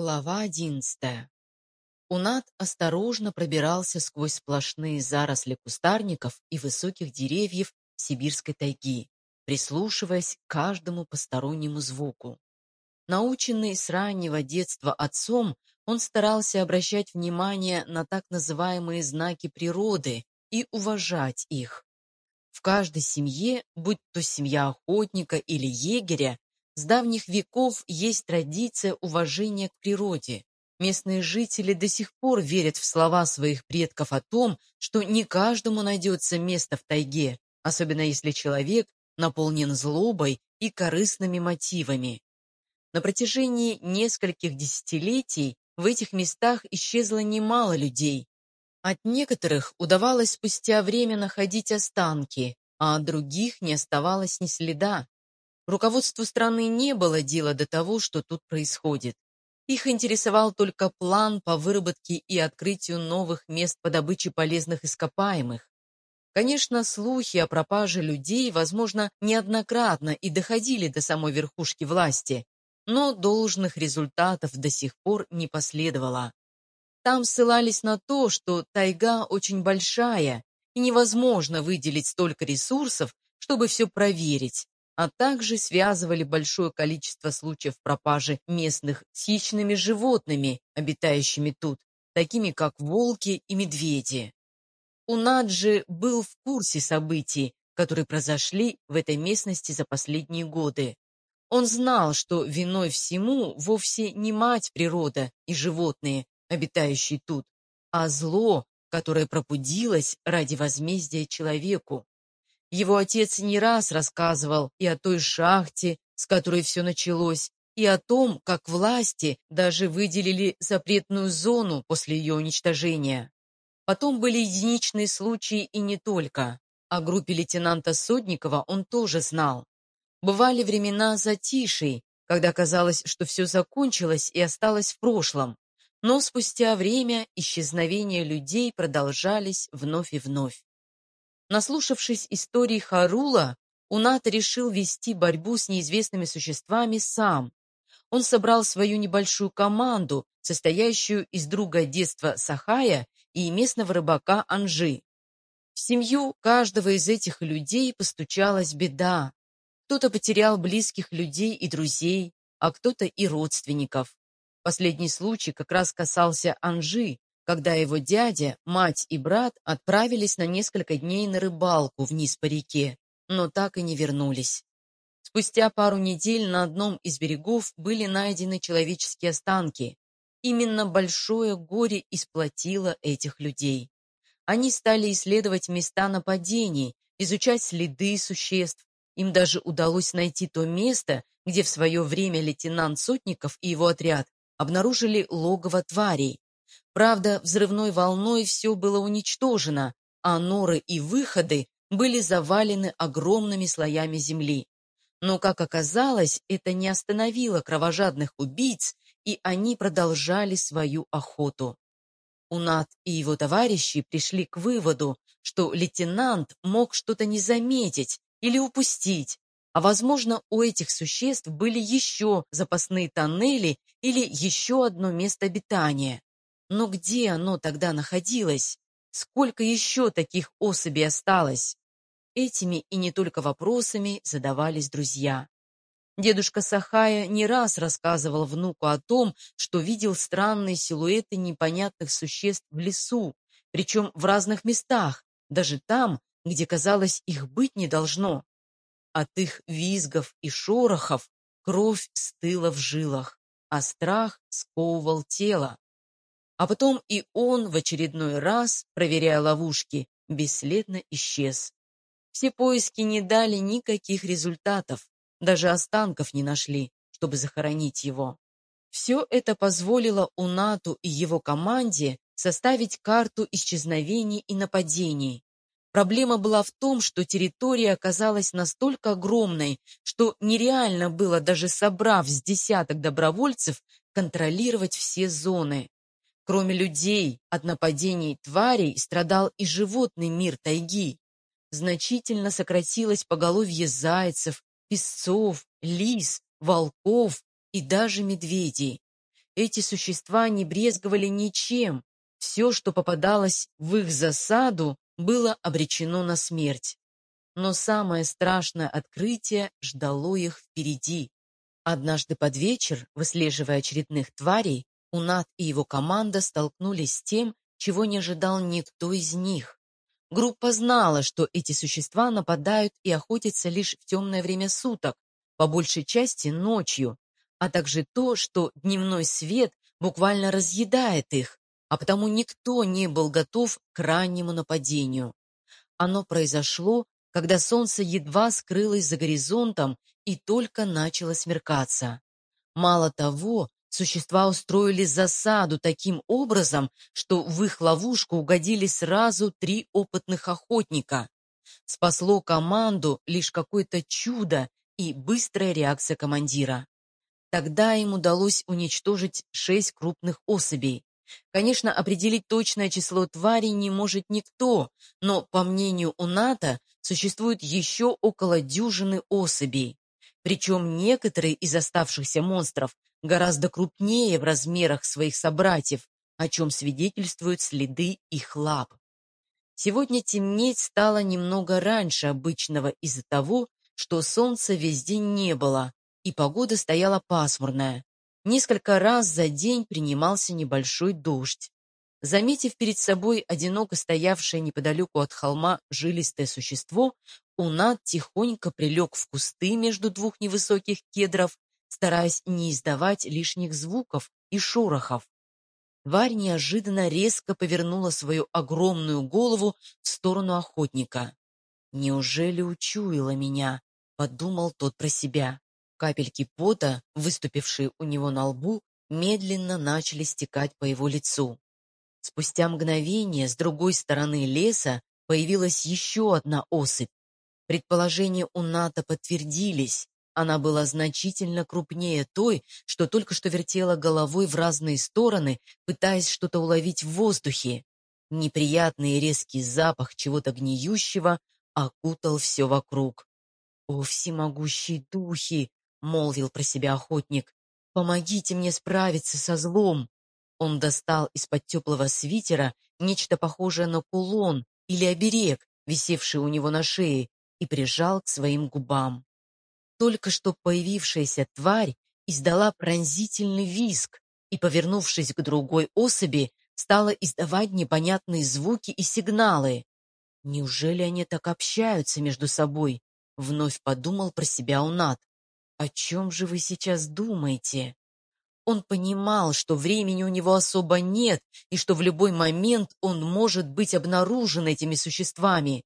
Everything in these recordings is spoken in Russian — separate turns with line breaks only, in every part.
Глава одиннадцатая. Унат осторожно пробирался сквозь сплошные заросли кустарников и высоких деревьев сибирской тайги, прислушиваясь к каждому постороннему звуку. Наученный с раннего детства отцом, он старался обращать внимание на так называемые знаки природы и уважать их. В каждой семье, будь то семья охотника или егеря, с давних веков есть традиция уважения к природе. Местные жители до сих пор верят в слова своих предков о том, что не каждому найдется место в тайге, особенно если человек наполнен злобой и корыстными мотивами. На протяжении нескольких десятилетий в этих местах исчезло немало людей. От некоторых удавалось спустя время находить останки, а от других не оставалось ни следа. Руководству страны не было дела до того, что тут происходит. Их интересовал только план по выработке и открытию новых мест по добыче полезных ископаемых. Конечно, слухи о пропаже людей, возможно, неоднократно и доходили до самой верхушки власти, но должных результатов до сих пор не последовало. Там ссылались на то, что тайга очень большая, и невозможно выделить столько ресурсов, чтобы все проверить, а также связывали большое количество случаев пропажи местных с хищными животными, обитающими тут, такими как волки и медведи. Унаджи был в курсе событий, которые произошли в этой местности за последние годы. Он знал, что виной всему вовсе не мать природа и животные, обитающие тут, а зло, которое пробудилось ради возмездия человеку. Его отец не раз рассказывал и о той шахте, с которой все началось, и о том, как власти даже выделили запретную зону после ее уничтожения. Потом были единичные случаи и не только. О группе лейтенанта Сотникова он тоже знал. Бывали времена затишей, когда казалось, что все закончилось и осталось в прошлом. Но спустя время исчезновения людей продолжались вновь и вновь. Наслушавшись истории Харула, Унат решил вести борьбу с неизвестными существами сам. Он собрал свою небольшую команду, состоящую из друга детства Сахая и местного рыбака Анжи. В семью каждого из этих людей постучалась беда. Кто-то потерял близких людей и друзей, а кто-то и родственников. Последний случай как раз касался Анжи, когда его дядя, мать и брат отправились на несколько дней на рыбалку вниз по реке, но так и не вернулись. Спустя пару недель на одном из берегов были найдены человеческие останки. Именно большое горе исплотило этих людей. Они стали исследовать места нападений, изучать следы существ. Им даже удалось найти то место, где в свое время лейтенант Сотников и его отряд обнаружили логово тварей. Правда, взрывной волной все было уничтожено, а норы и выходы были завалены огромными слоями земли. Но, как оказалось, это не остановило кровожадных убийц, и они продолжали свою охоту. Унат и его товарищи пришли к выводу, что лейтенант мог что-то не заметить или упустить, а, возможно, у этих существ были еще запасные тоннели или еще одно место обитания. Но где оно тогда находилось? Сколько еще таких особей осталось? Этими и не только вопросами задавались друзья. Дедушка Сахая не раз рассказывал внуку о том, что видел странные силуэты непонятных существ в лесу, причем в разных местах, даже там, где, казалось, их быть не должно. От их визгов и шорохов кровь стыла в жилах, а страх сковывал тело. А потом и он в очередной раз, проверяя ловушки, бесследно исчез. Все поиски не дали никаких результатов, даже останков не нашли, чтобы захоронить его. Все это позволило Унату и его команде составить карту исчезновений и нападений. Проблема была в том, что территория оказалась настолько огромной, что нереально было, даже собрав с десяток добровольцев, контролировать все зоны. Кроме людей, от нападений тварей страдал и животный мир тайги. Значительно сократилось поголовье зайцев, песцов, лис, волков и даже медведей. эти существа не брезговали ничем. Все, что попадалось в их засаду, было обречено на смерть. Но самое страшное открытие ждало их впереди. Однажды под вечер, выслеживая очередных тварей, Унат и его команда столкнулись с тем, чего не ожидал никто из них. Группа знала, что эти существа нападают и охотятся лишь в темное время суток, по большей части ночью, а также то, что дневной свет буквально разъедает их, а потому никто не был готов к раннему нападению. Оно произошло, когда солнце едва скрылось за горизонтом и только начало смеркаться. Мало того, существа устроили засаду таким образом, что в их ловушку угодили сразу три опытных охотника. Спасло команду лишь какое-то чудо и быстрая реакция командира. Тогда им удалось уничтожить шесть крупных особей. Конечно, определить точное число тварей не может никто, но, по мнению Уната, существует еще около дюжины особей. Причем некоторые из оставшихся монстров гораздо крупнее в размерах своих собратьев, о чем свидетельствуют следы их лап. Сегодня темнеть стало немного раньше обычного из-за того, что солнца весь день не было, и погода стояла пасмурная. Несколько раз за день принимался небольшой дождь. Заметив перед собой одиноко стоявшее неподалеку от холма жилистое существо, Унат тихонько прилег в кусты между двух невысоких кедров, стараясь не издавать лишних звуков и шорохов. Тварь неожиданно резко повернула свою огромную голову в сторону охотника. «Неужели учуяла меня?» — подумал тот про себя. Капельки пота, выступившие у него на лбу, медленно начали стекать по его лицу. Спустя мгновение с другой стороны леса появилась еще одна особь. Предположения у Ната подтвердились. Она была значительно крупнее той, что только что вертела головой в разные стороны, пытаясь что-то уловить в воздухе. Неприятный резкий запах чего-то гниющего окутал все вокруг. «О, всемогущие духи!» — молвил про себя охотник. «Помогите мне справиться со злом!» Он достал из-под теплого свитера нечто похожее на кулон или оберег, висевший у него на шее, и прижал к своим губам. Только что появившаяся тварь издала пронзительный визг и, повернувшись к другой особи, стала издавать непонятные звуки и сигналы. Неужели они так общаются между собой? Вновь подумал про себя Унат. «О чем же вы сейчас думаете?» Он понимал, что времени у него особо нет и что в любой момент он может быть обнаружен этими существами.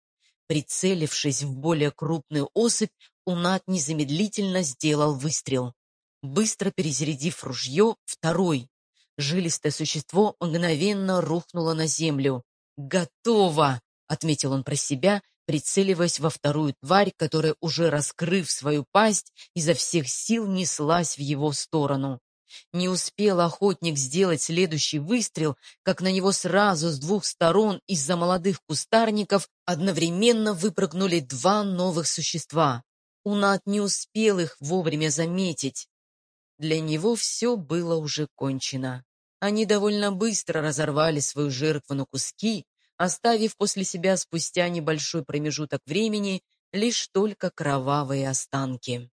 Прицелившись в более крупную особь, Унат незамедлительно сделал выстрел. Быстро перезарядив ружье, второй. Жилистое существо мгновенно рухнуло на землю. «Готово!» — отметил он про себя прицеливаясь во вторую тварь, которая, уже раскрыв свою пасть, изо всех сил неслась в его сторону. Не успел охотник сделать следующий выстрел, как на него сразу с двух сторон из-за молодых кустарников одновременно выпрыгнули два новых существа. Унат не успел их вовремя заметить. Для него все было уже кончено. Они довольно быстро разорвали свою жертву на куски, оставив после себя спустя небольшой промежуток времени лишь только кровавые останки.